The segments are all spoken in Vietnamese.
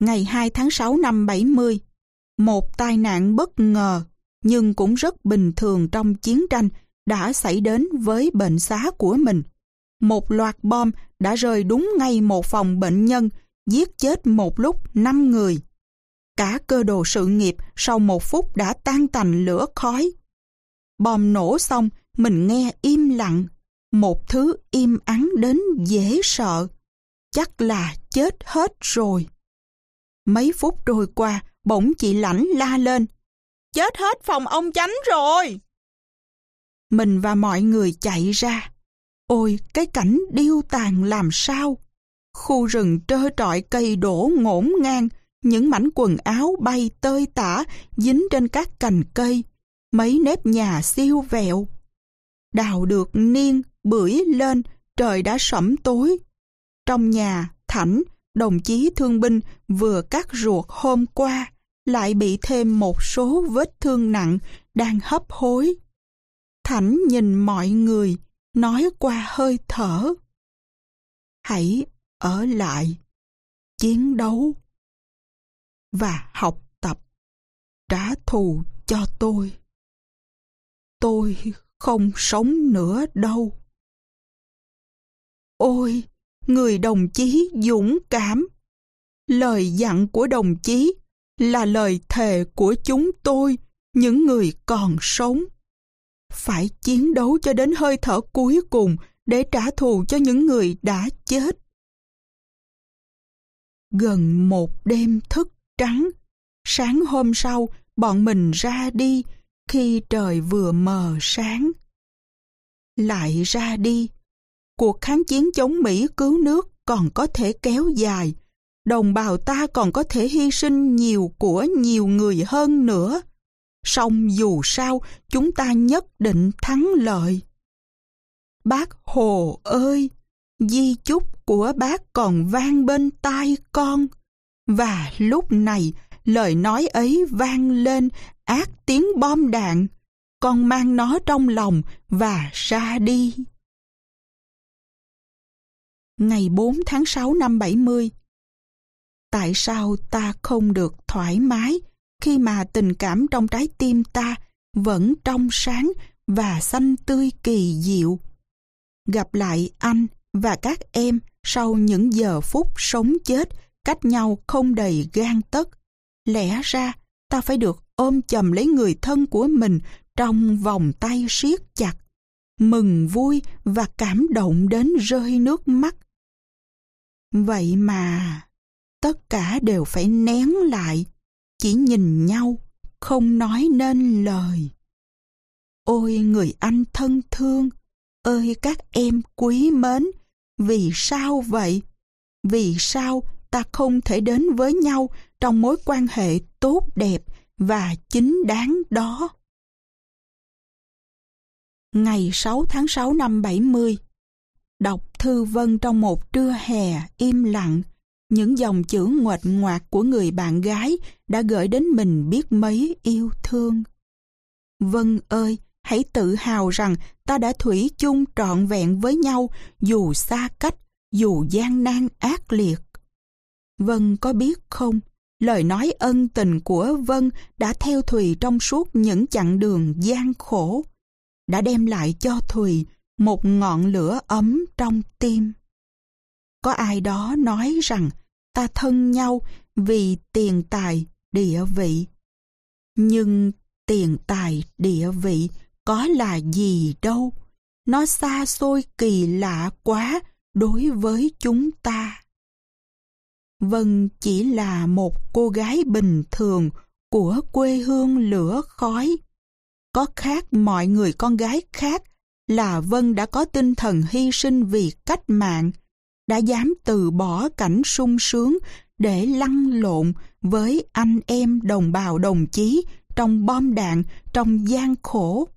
Ngày 2 tháng 6 năm 70, một tai nạn bất ngờ nhưng cũng rất bình thường trong chiến tranh đã xảy đến với bệnh xá của mình. Một loạt bom đã rơi đúng ngay một phòng bệnh nhân, giết chết một lúc 5 người. Cả cơ đồ sự nghiệp sau một phút đã tan tành lửa khói. Bom nổ xong, mình nghe im lặng, một thứ im ắng đến dễ sợ. Chắc là chết hết rồi. Mấy phút trôi qua, bỗng chị lãnh la lên. Chết hết phòng ông chánh rồi! Mình và mọi người chạy ra. Ôi, cái cảnh điêu tàn làm sao! Khu rừng trơ trọi cây đổ ngổn ngang, những mảnh quần áo bay tơi tả dính trên các cành cây, mấy nếp nhà siêu vẹo. Đào được niên, bưởi lên, trời đã sẫm tối. Trong nhà, Thảnh, đồng chí thương binh vừa cắt ruột hôm qua, lại bị thêm một số vết thương nặng đang hấp hối. Thảnh nhìn mọi người, nói qua hơi thở. Hãy ở lại, chiến đấu và học tập, trả thù cho tôi. Tôi không sống nữa đâu. Ôi, người đồng chí dũng cảm! Lời dặn của đồng chí là lời thề của chúng tôi, những người còn sống. Phải chiến đấu cho đến hơi thở cuối cùng để trả thù cho những người đã chết. Gần một đêm thức trắng, sáng hôm sau bọn mình ra đi khi trời vừa mờ sáng. Lại ra đi, cuộc kháng chiến chống Mỹ cứu nước còn có thể kéo dài, đồng bào ta còn có thể hy sinh nhiều của nhiều người hơn nữa. Song dù sao, chúng ta nhất định thắng lợi. Bác Hồ ơi! Di chúc của bác còn vang bên tai con. Và lúc này, lời nói ấy vang lên ác tiếng bom đạn. Con mang nó trong lòng và ra đi. Ngày 4 tháng 6 năm 70 Tại sao ta không được thoải mái khi mà tình cảm trong trái tim ta vẫn trong sáng và xanh tươi kỳ diệu? Gặp lại anh và các em sau những giờ phút sống chết cách nhau không đầy gan tất. Lẽ ra ta phải được ôm chầm lấy người thân của mình trong vòng tay siết chặt, mừng vui và cảm động đến rơi nước mắt. Vậy mà, tất cả đều phải nén lại, chỉ nhìn nhau, không nói nên lời. Ôi người anh thân thương, ơi các em quý mến, vì sao vậy? Vì sao ta không thể đến với nhau trong mối quan hệ tốt đẹp và chính đáng đó? Ngày 6 tháng 6 năm 70 Đọc thư vân trong một trưa hè im lặng, những dòng chữ nguệch ngoạc của người bạn gái đã gửi đến mình biết mấy yêu thương. Vân ơi, hãy tự hào rằng ta đã thủy chung trọn vẹn với nhau dù xa cách, dù gian nan ác liệt. Vân có biết không, lời nói ân tình của Vân đã theo Thùy trong suốt những chặng đường gian khổ, đã đem lại cho Thùy một ngọn lửa ấm trong tim. Có ai đó nói rằng ta thân nhau vì tiền tài, địa vị. Nhưng tiền tài, địa vị có là gì đâu. Nó xa xôi kỳ lạ quá đối với chúng ta. Vân chỉ là một cô gái bình thường của quê hương lửa khói. Có khác mọi người con gái khác là Vân đã có tinh thần hy sinh vì cách mạng, đã dám từ bỏ cảnh sung sướng để lăn lộn với anh em đồng bào đồng chí trong bom đạn, trong gian khổ.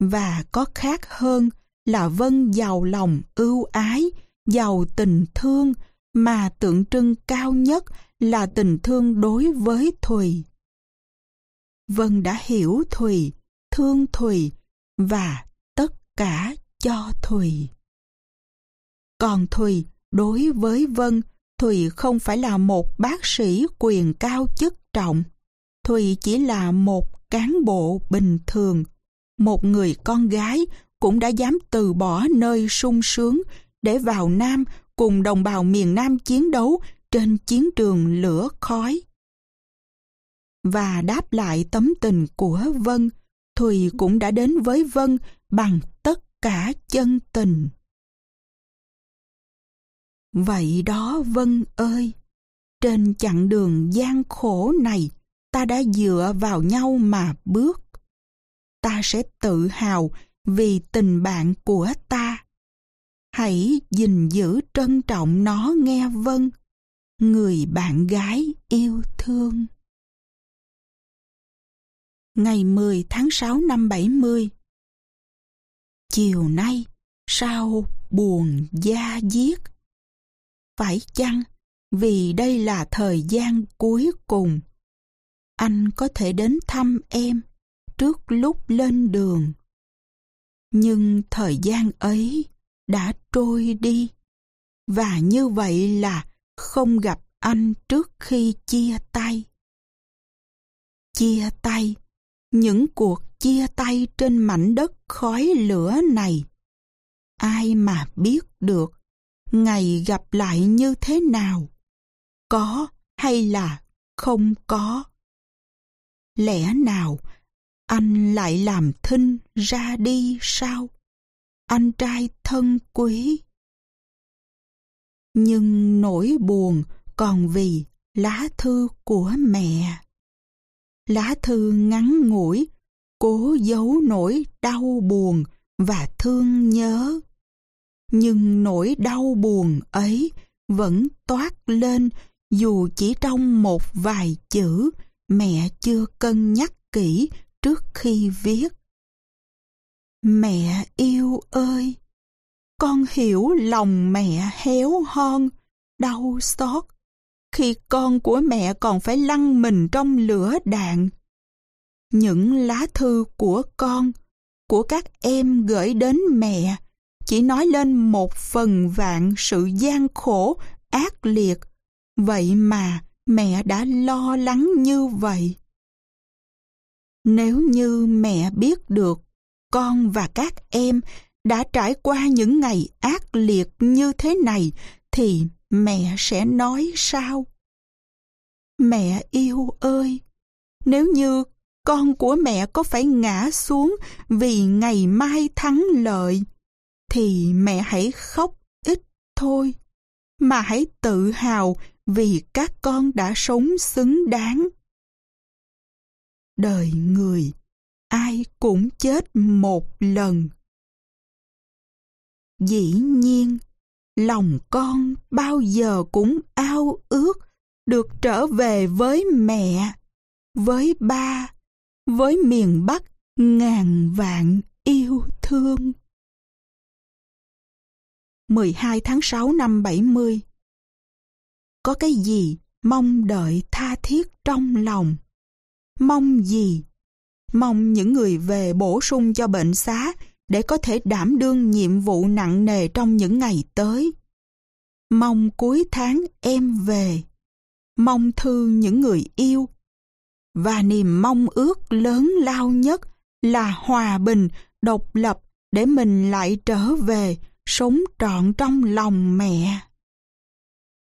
Và có khác hơn là Vân giàu lòng ưu ái, giàu tình thương, mà tượng trưng cao nhất là tình thương đối với Thùy. Vân đã hiểu Thùy, thương Thùy và tất cả cho Thùy. Còn Thùy đối với Vân Thùy không phải là một bác sĩ quyền cao chức trọng. Thùy chỉ là một cán bộ bình thường, một người con gái cũng đã dám từ bỏ nơi sung sướng để vào Nam cùng đồng bào miền Nam chiến đấu trên chiến trường lửa khói. Và đáp lại tấm tình của Vân, Thùy cũng đã đến với Vân bằng tất cả chân tình. Vậy đó Vân ơi, trên chặng đường gian khổ này, ta đã dựa vào nhau mà bước. Ta sẽ tự hào vì tình bạn của ta. Hãy gìn giữ trân trọng nó nghe Vân, người bạn gái yêu thương. Ngày 10 tháng 6 năm 70 Chiều nay, sao buồn da diết? Phải chăng vì đây là thời gian cuối cùng? Anh có thể đến thăm em trước lúc lên đường. Nhưng thời gian ấy đã trôi đi. Và như vậy là không gặp anh trước khi chia tay. Chia tay, những cuộc chia tay trên mảnh đất khói lửa này. Ai mà biết được ngày gặp lại như thế nào? Có hay là không có? Lẽ nào anh lại làm thinh ra đi sao? Anh trai thân quý. Nhưng nỗi buồn còn vì lá thư của mẹ. Lá thư ngắn ngủi, cố giấu nỗi đau buồn và thương nhớ. Nhưng nỗi đau buồn ấy vẫn toát lên dù chỉ trong một vài chữ mẹ chưa cân nhắc kỹ trước khi viết. Mẹ yêu ơi! Con hiểu lòng mẹ héo hon, đau xót, khi con của mẹ còn phải lăn mình trong lửa đạn. Những lá thư của con, của các em gửi đến mẹ, chỉ nói lên một phần vạn sự gian khổ, ác liệt. Vậy mà mẹ đã lo lắng như vậy. Nếu như mẹ biết được con và các em đã trải qua những ngày ác liệt như thế này thì mẹ sẽ nói sao? Mẹ yêu ơi, nếu như con của mẹ có phải ngã xuống vì ngày mai thắng lợi, thì mẹ hãy khóc ít thôi, mà hãy tự hào vì các con đã sống xứng đáng. Đời người, ai cũng chết một lần. Dĩ nhiên, lòng con bao giờ cũng ao ước được trở về với mẹ, với ba, với miền Bắc ngàn vạn yêu thương. 12 tháng 6 năm 70 Có cái gì mong đợi tha thiết trong lòng? Mong gì? Mong những người về bổ sung cho bệnh xá để có thể đảm đương nhiệm vụ nặng nề trong những ngày tới. Mong cuối tháng em về. Mong thư những người yêu. Và niềm mong ước lớn lao nhất là hòa bình, độc lập để mình lại trở về, sống trọn trong lòng mẹ.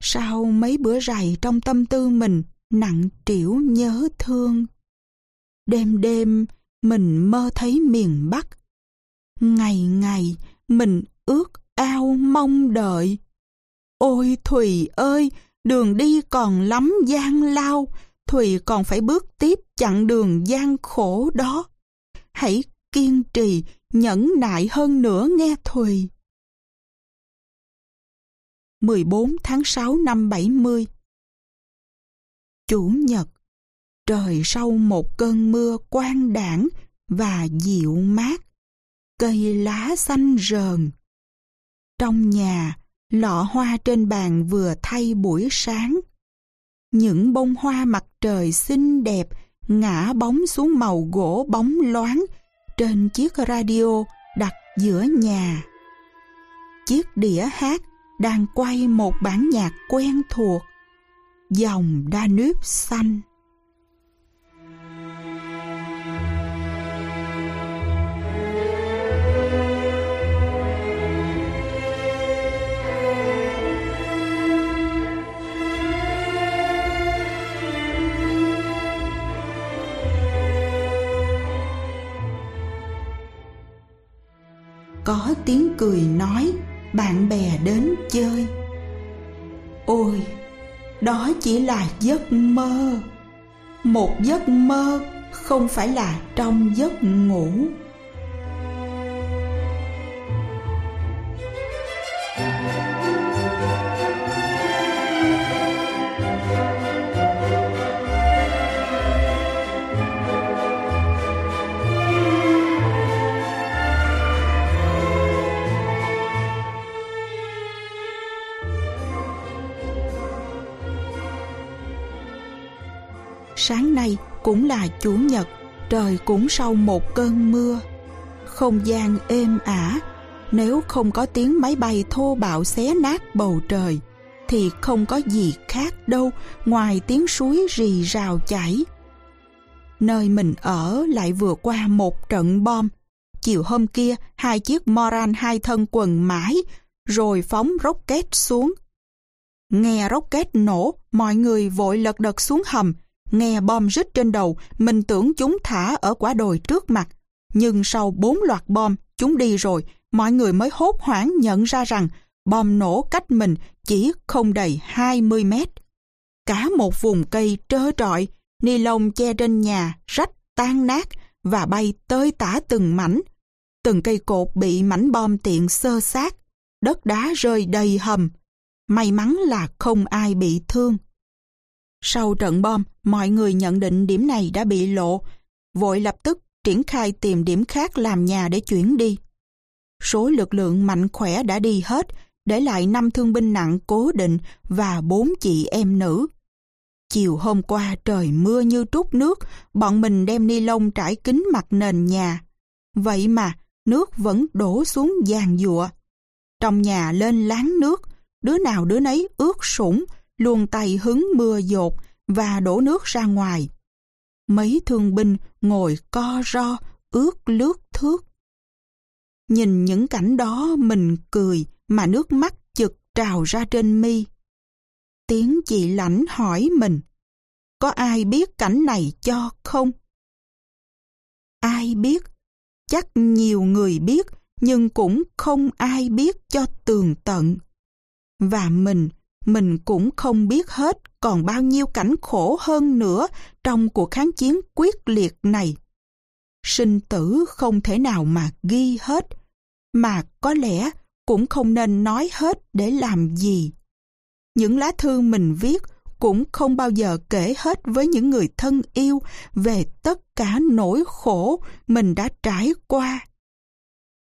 Sau mấy bữa rày trong tâm tư mình nặng trĩu nhớ thương. Đêm đêm mình mơ thấy miền Bắc. Ngày ngày mình ước ao mong đợi. Ôi Thùy ơi, đường đi còn lắm gian lao, Thùy còn phải bước tiếp chặng đường gian khổ đó. Hãy kiên trì, nhẫn nại hơn nữa nghe Thùy. 14 tháng 6 năm 70 Chủ nhật Trời sau một cơn mưa quang đảng và dịu mát, cây lá xanh rờn. Trong nhà, lọ hoa trên bàn vừa thay buổi sáng. Những bông hoa mặt trời xinh đẹp ngã bóng xuống màu gỗ bóng loáng trên chiếc radio đặt giữa nhà. Chiếc đĩa hát đang quay một bản nhạc quen thuộc, dòng Danube xanh. Tiếng cười nói, bạn bè đến chơi. Ôi, đó chỉ là giấc mơ. Một giấc mơ không phải là trong giấc ngủ. Sáng nay cũng là chủ nhật, trời cũng sau một cơn mưa. Không gian êm ả, nếu không có tiếng máy bay thô bạo xé nát bầu trời, thì không có gì khác đâu, ngoài tiếng suối rì rào chảy. Nơi mình ở lại vừa qua một trận bom. Chiều hôm kia, hai chiếc moran hai thân quần mãi rồi phóng rocket xuống. Nghe rocket nổ, mọi người vội lật đật xuống hầm Nghe bom rít trên đầu, mình tưởng chúng thả ở quả đồi trước mặt. Nhưng sau bốn loạt bom, chúng đi rồi, mọi người mới hốt hoảng nhận ra rằng bom nổ cách mình chỉ không đầy 20 mét. Cả một vùng cây trơ trọi, ni lông che trên nhà, rách, tan nát và bay tơi tả từng mảnh. Từng cây cột bị mảnh bom tiện sơ sát, đất đá rơi đầy hầm. May mắn là không ai bị thương. Sau trận bom, mọi người nhận định điểm này đã bị lộ, vội lập tức triển khai tìm điểm khác làm nhà để chuyển đi. Số lực lượng mạnh khỏe đã đi hết, để lại năm thương binh nặng cố định và bốn chị em nữ. Chiều hôm qua trời mưa như trút nước, bọn mình đem ni lông trải kín mặt nền nhà. Vậy mà, nước vẫn đổ xuống giàn dụa. Trong nhà lên láng nước, đứa nào đứa nấy ướt sũng, luôn tay hứng mưa dột và đổ nước ra ngoài. Mấy thương binh ngồi co ro, ướt lướt thước. Nhìn những cảnh đó mình cười mà nước mắt chực trào ra trên mi. Tiếng chị lãnh hỏi mình, có ai biết cảnh này cho không? Ai biết? Chắc nhiều người biết, nhưng cũng không ai biết cho tường tận. Và mình mình cũng không biết hết còn bao nhiêu cảnh khổ hơn nữa trong cuộc kháng chiến quyết liệt này. Sinh tử không thể nào mà ghi hết, mà có lẽ cũng không nên nói hết để làm gì. Những lá thư mình viết cũng không bao giờ kể hết với những người thân yêu về tất cả nỗi khổ mình đã trải qua.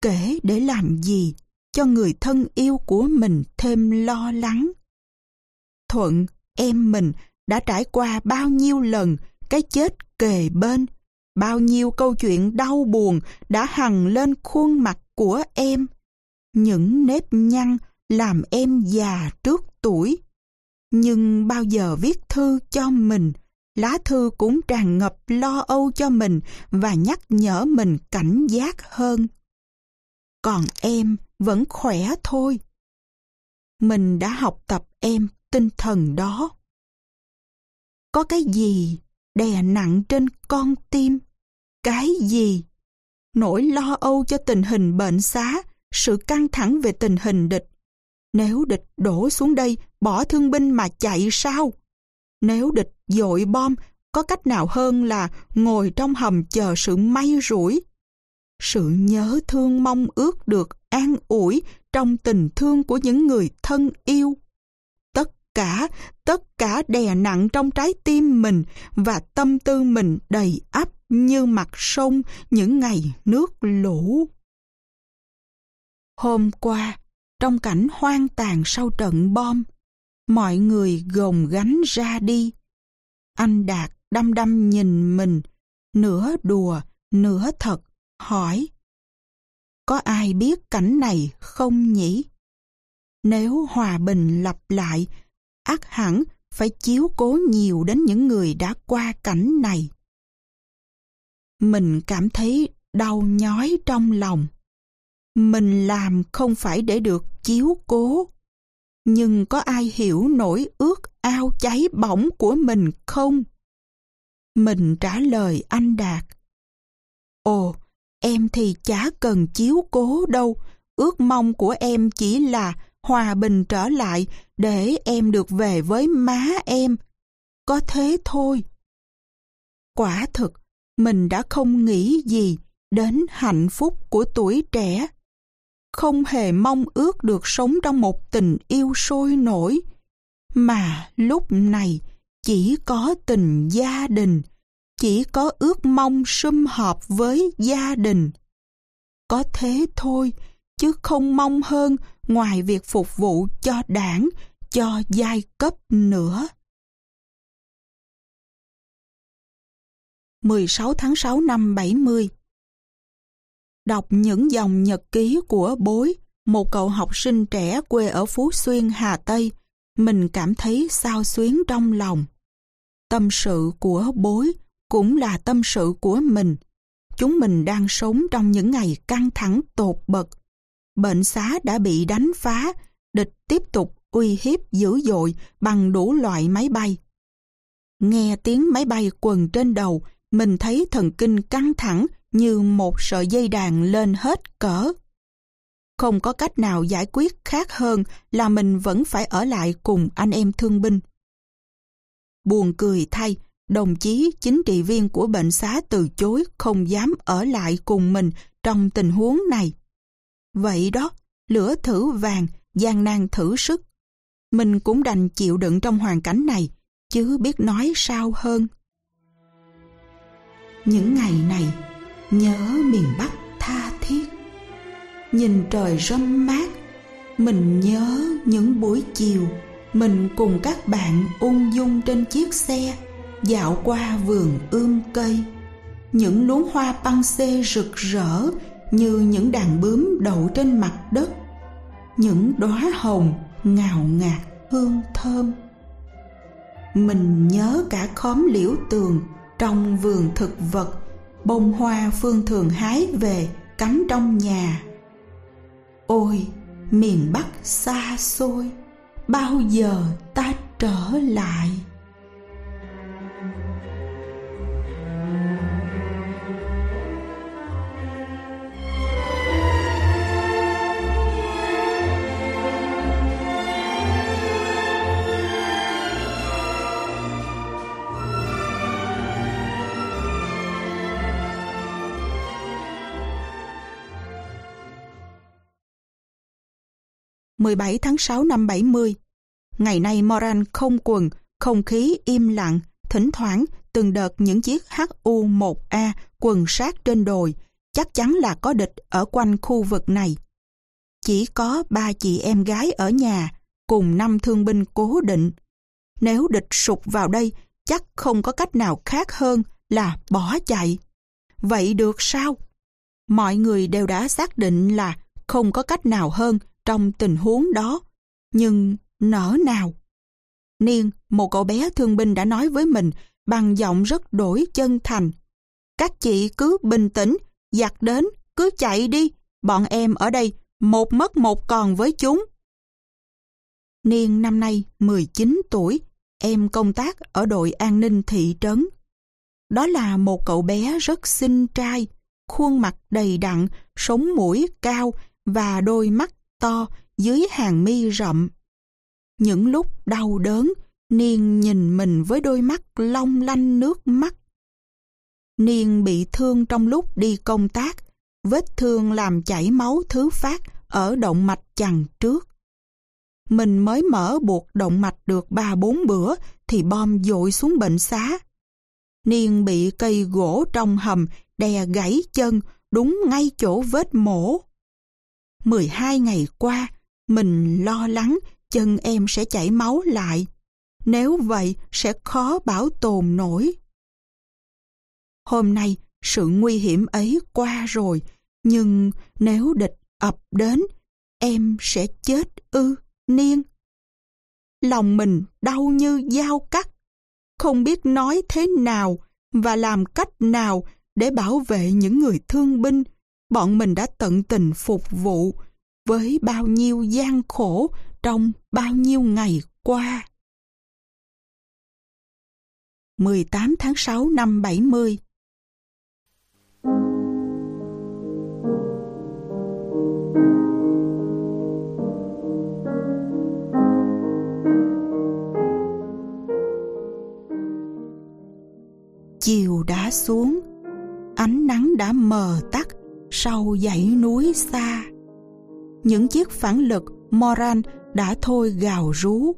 Kể để làm gì cho người thân yêu của mình thêm lo lắng. Thuận, em mình đã trải qua bao nhiêu lần cái chết kề bên, bao nhiêu câu chuyện đau buồn đã hằn lên khuôn mặt của em. Những nếp nhăn làm em già trước tuổi. Nhưng bao giờ viết thư cho mình, lá thư cũng tràn ngập lo âu cho mình và nhắc nhở mình cảnh giác hơn. Còn em vẫn khỏe thôi. Mình đã học tập em tinh thần đó. Có cái gì đè nặng trên con tim? Cái gì? Nỗi lo âu cho tình hình bệnh xá, sự căng thẳng về tình hình địch. Nếu địch đổ xuống đây, bỏ thương binh mà chạy sao? Nếu địch dội bom, có cách nào hơn là ngồi trong hầm chờ sự may rủi? Sự nhớ thương mong ước được an ủi trong tình thương của những người thân yêu cả, tất cả đè nặng trong trái tim mình và tâm tư mình đầy ắp như mặt sông những ngày nước lũ. Hôm qua, trong cảnh hoang tàn sau trận bom, mọi người gồng gánh ra đi. Anh Đạt đăm đăm nhìn mình, nửa đùa, nửa thật, hỏi. Có ai biết cảnh này không nhỉ? Nếu hòa bình lặp lại, ắt hẳn phải chiếu cố nhiều đến những người đã qua cảnh này. Mình cảm thấy đau nhói trong lòng. Mình làm không phải để được chiếu cố. Nhưng có ai hiểu nỗi ước ao cháy bỏng của mình không? Mình trả lời anh Đạt. Ồ, em thì chả cần chiếu cố đâu. Ước mong của em chỉ là hòa bình trở lại để em được về với má em. Có thế thôi. Quả thực, mình đã không nghĩ gì đến hạnh phúc của tuổi trẻ. Không hề mong ước được sống trong một tình yêu sôi nổi, mà lúc này chỉ có tình gia đình, chỉ có ước mong sum họp với gia đình. Có thế thôi, chứ không mong hơn ngoài việc phục vụ cho đảng, cho giai cấp nữa. 16 tháng 6 năm 70 Đọc những dòng nhật ký của bối, một cậu học sinh trẻ quê ở Phú Xuyên, Hà Tây, mình cảm thấy sao xuyến trong lòng. Tâm sự của bối cũng là tâm sự của mình. Chúng mình đang sống trong những ngày căng thẳng tột bậc. Bệnh xá đã bị đánh phá, địch tiếp tục uy hiếp dữ dội bằng đủ loại máy bay. Nghe tiếng máy bay quần trên đầu, mình thấy thần kinh căng thẳng như một sợi dây đàn lên hết cỡ. Không có cách nào giải quyết khác hơn là mình vẫn phải ở lại cùng anh em thương binh. Buồn cười thay, đồng chí chính trị viên của bệnh xá từ chối không dám ở lại cùng mình trong tình huống này. Vậy đó, lửa thử vàng, gian nan thử sức. Mình cũng đành chịu đựng trong hoàn cảnh này, chứ biết nói sao hơn. Những ngày này, nhớ miền Bắc tha thiết. Nhìn trời râm mát, mình nhớ những buổi chiều mình cùng các bạn ung dung trên chiếc xe dạo qua vườn ươm cây. Những luống hoa băng xê rực rỡ như những đàn bướm đậu trên mặt đất. Những đóa hồng ngào ngạt hương thơm. Mình nhớ cả khóm liễu tường trong vườn thực vật, bông hoa phương thường hái về cắm trong nhà ôi, miền bắc xa xôi, bao giờ ta trở lại 17 tháng 6 năm 70. Ngày nay Moran không quần, không khí im lặng, thỉnh thoảng từng đợt những chiếc HU-1A quần sát trên đồi, chắc chắn là có địch ở quanh khu vực này. Chỉ có ba chị em gái ở nhà, cùng năm thương binh cố định. Nếu địch sụp vào đây, chắc không có cách nào khác hơn là bỏ chạy. Vậy được sao? Mọi người đều đã xác định là không có cách nào hơn trong tình huống đó, nhưng nở nào. Niên, một cậu bé thương binh đã nói với mình bằng giọng rất đổi chân thành. Các chị cứ bình tĩnh, giặt đến, cứ chạy đi, bọn em ở đây một mất một còn với chúng. Niên năm nay 19 tuổi, em công tác ở đội an ninh thị trấn. Đó là một cậu bé rất xinh trai, khuôn mặt đầy đặn, sống mũi cao và đôi mắt to dưới hàng mi rậm. Những lúc đau đớn, Niên nhìn mình với đôi mắt long lanh nước mắt. Niên bị thương trong lúc đi công tác, vết thương làm chảy máu thứ phát ở động mạch chằng trước. Mình mới mở buộc động mạch được ba bốn bữa thì bom dội xuống bệnh xá. Niên bị cây gỗ trong hầm đè gãy chân đúng ngay chỗ vết mổ. 12 ngày qua, mình lo lắng chân em sẽ chảy máu lại. Nếu vậy sẽ khó bảo tồn nổi. Hôm nay sự nguy hiểm ấy qua rồi, nhưng nếu địch ập đến, em sẽ chết ư. niên. Lòng mình đau như dao cắt, không biết nói thế nào và làm cách nào để bảo vệ những người thương binh bọn mình đã tận tình phục vụ với bao nhiêu gian khổ trong bao nhiêu ngày qua. 18 tháng 6 năm 70 Chiều đã xuống, ánh nắng đã mờ tắt sau dãy núi xa. Những chiếc phản lực Moran đã thôi gào rú.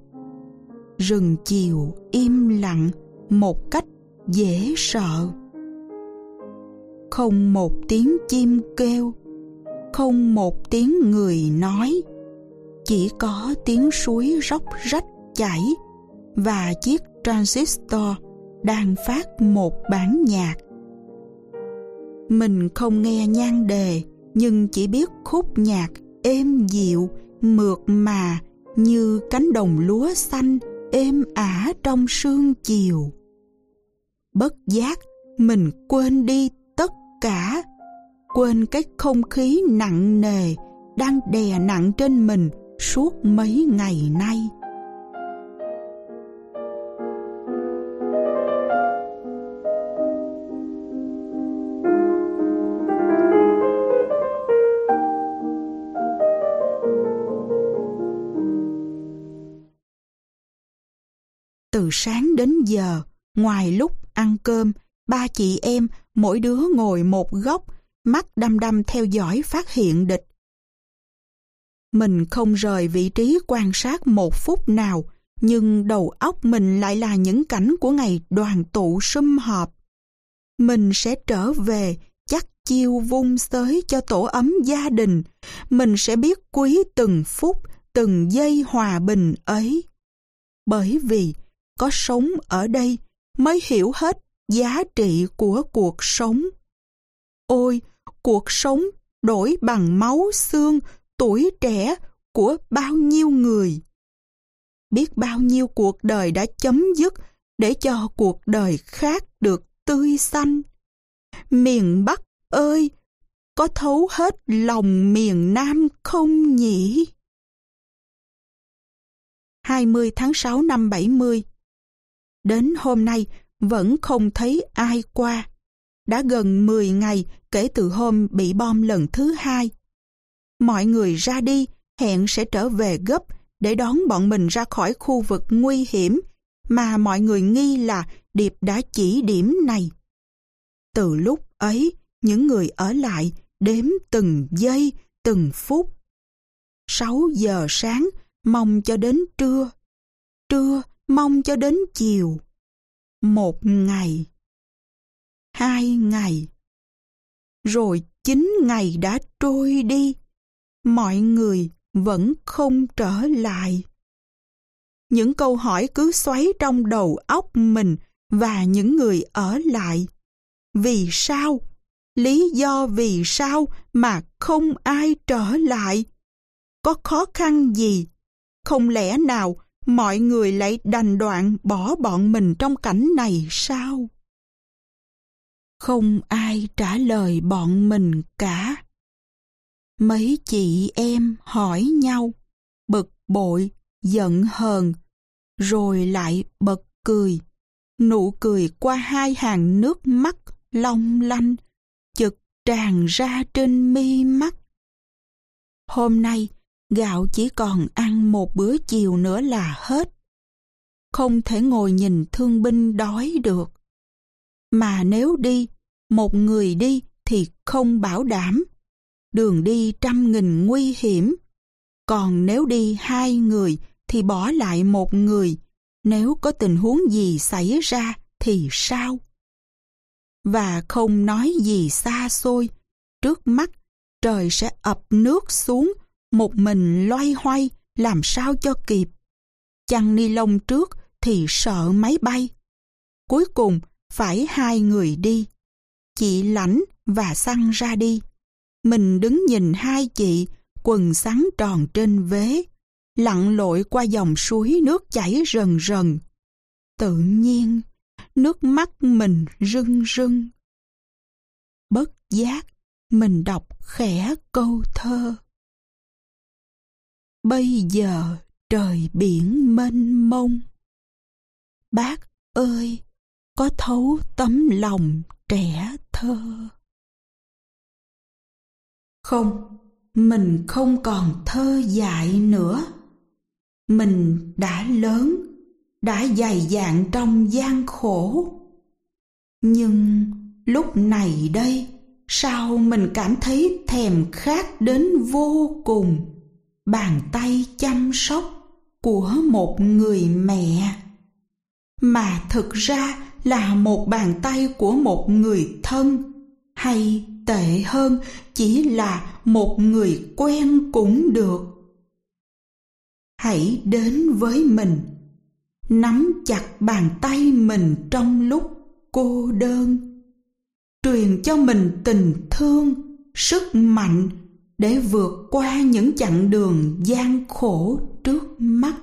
Rừng chiều im lặng một cách dễ sợ. Không một tiếng chim kêu, không một tiếng người nói, chỉ có tiếng suối róc rách chảy và chiếc transistor đang phát một bản nhạc. Mình không nghe nhan đề, nhưng chỉ biết khúc nhạc êm dịu, mượt mà như cánh đồng lúa xanh êm ả trong sương chiều. Bất giác, mình quên đi tất cả, quên cái không khí nặng nề đang đè nặng trên mình suốt mấy ngày nay. Sáng đến giờ, ngoài lúc ăn cơm, ba chị em mỗi đứa ngồi một góc, mắt đăm đăm theo dõi phát hiện địch. Mình không rời vị trí quan sát một phút nào, nhưng đầu óc mình lại là những cảnh của ngày đoàn tụ sum họp. Mình sẽ trở về chắc chiêu vung tới cho tổ ấm gia đình. Mình sẽ biết quý từng phút, từng giây hòa bình ấy. Bởi vì có sống ở đây mới hiểu hết giá trị của cuộc sống. Ôi, cuộc sống đổi bằng máu xương, tuổi trẻ của bao nhiêu người. Biết bao nhiêu cuộc đời đã chấm dứt để cho cuộc đời khác được tươi xanh. Miền Bắc ơi, có thấu hết lòng miền Nam không nhỉ? 20 tháng 6 năm 70 Đến hôm nay vẫn không thấy ai qua. Đã gần 10 ngày kể từ hôm bị bom lần thứ hai. Mọi người ra đi, hẹn sẽ trở về gấp để đón bọn mình ra khỏi khu vực nguy hiểm mà mọi người nghi là Điệp đã chỉ điểm này. Từ lúc ấy, những người ở lại đếm từng giây, từng phút. 6 giờ sáng, mong cho đến trưa. Trưa, mong cho đến chiều. Một ngày, hai ngày, rồi chín ngày đã trôi đi, mọi người vẫn không trở lại. Những câu hỏi cứ xoáy trong đầu óc mình và những người ở lại. Vì sao? Lý do vì sao mà không ai trở lại? Có khó khăn gì? Không lẽ nào mọi người lại đành đoạn bỏ bọn mình trong cảnh này sao? Không ai trả lời bọn mình cả. Mấy chị em hỏi nhau, bực bội, giận hờn, rồi lại bật cười. Nụ cười qua hai hàng nước mắt long lanh, chực tràn ra trên mi mắt. Hôm nay, gạo chỉ còn ăn một bữa chiều nữa là hết. Không thể ngồi nhìn thương binh đói được. Mà nếu đi, một người đi thì không bảo đảm. Đường đi trăm nghìn nguy hiểm. Còn nếu đi hai người thì bỏ lại một người. Nếu có tình huống gì xảy ra thì sao? Và không nói gì xa xôi, trước mắt trời sẽ ập nước xuống một mình loay hoay làm sao cho kịp. Chăn ni lông trước thì sợ máy bay. Cuối cùng phải hai người đi. Chị lãnh và xăng ra đi. Mình đứng nhìn hai chị quần sáng tròn trên vế. lặn lội qua dòng suối nước chảy rần rần. Tự nhiên, nước mắt mình rưng rưng. Bất giác, mình đọc khẽ câu thơ. Bây giờ trời biển mênh mông. Bác ơi, có thấu tấm lòng trẻ thơ. Không, mình không còn thơ dại nữa. Mình đã lớn, đã dày dạn trong gian khổ. Nhưng lúc này đây, sao mình cảm thấy thèm khát đến vô cùng bàn tay chăm sóc của một người mẹ. Mà thực ra là một bàn tay của một người thân, hay tệ hơn, chỉ là một người quen cũng được. Hãy đến với mình. Nắm chặt bàn tay mình trong lúc cô đơn. Truyền cho mình tình thương, sức mạnh để vượt qua những chặng đường gian khổ trước mắt.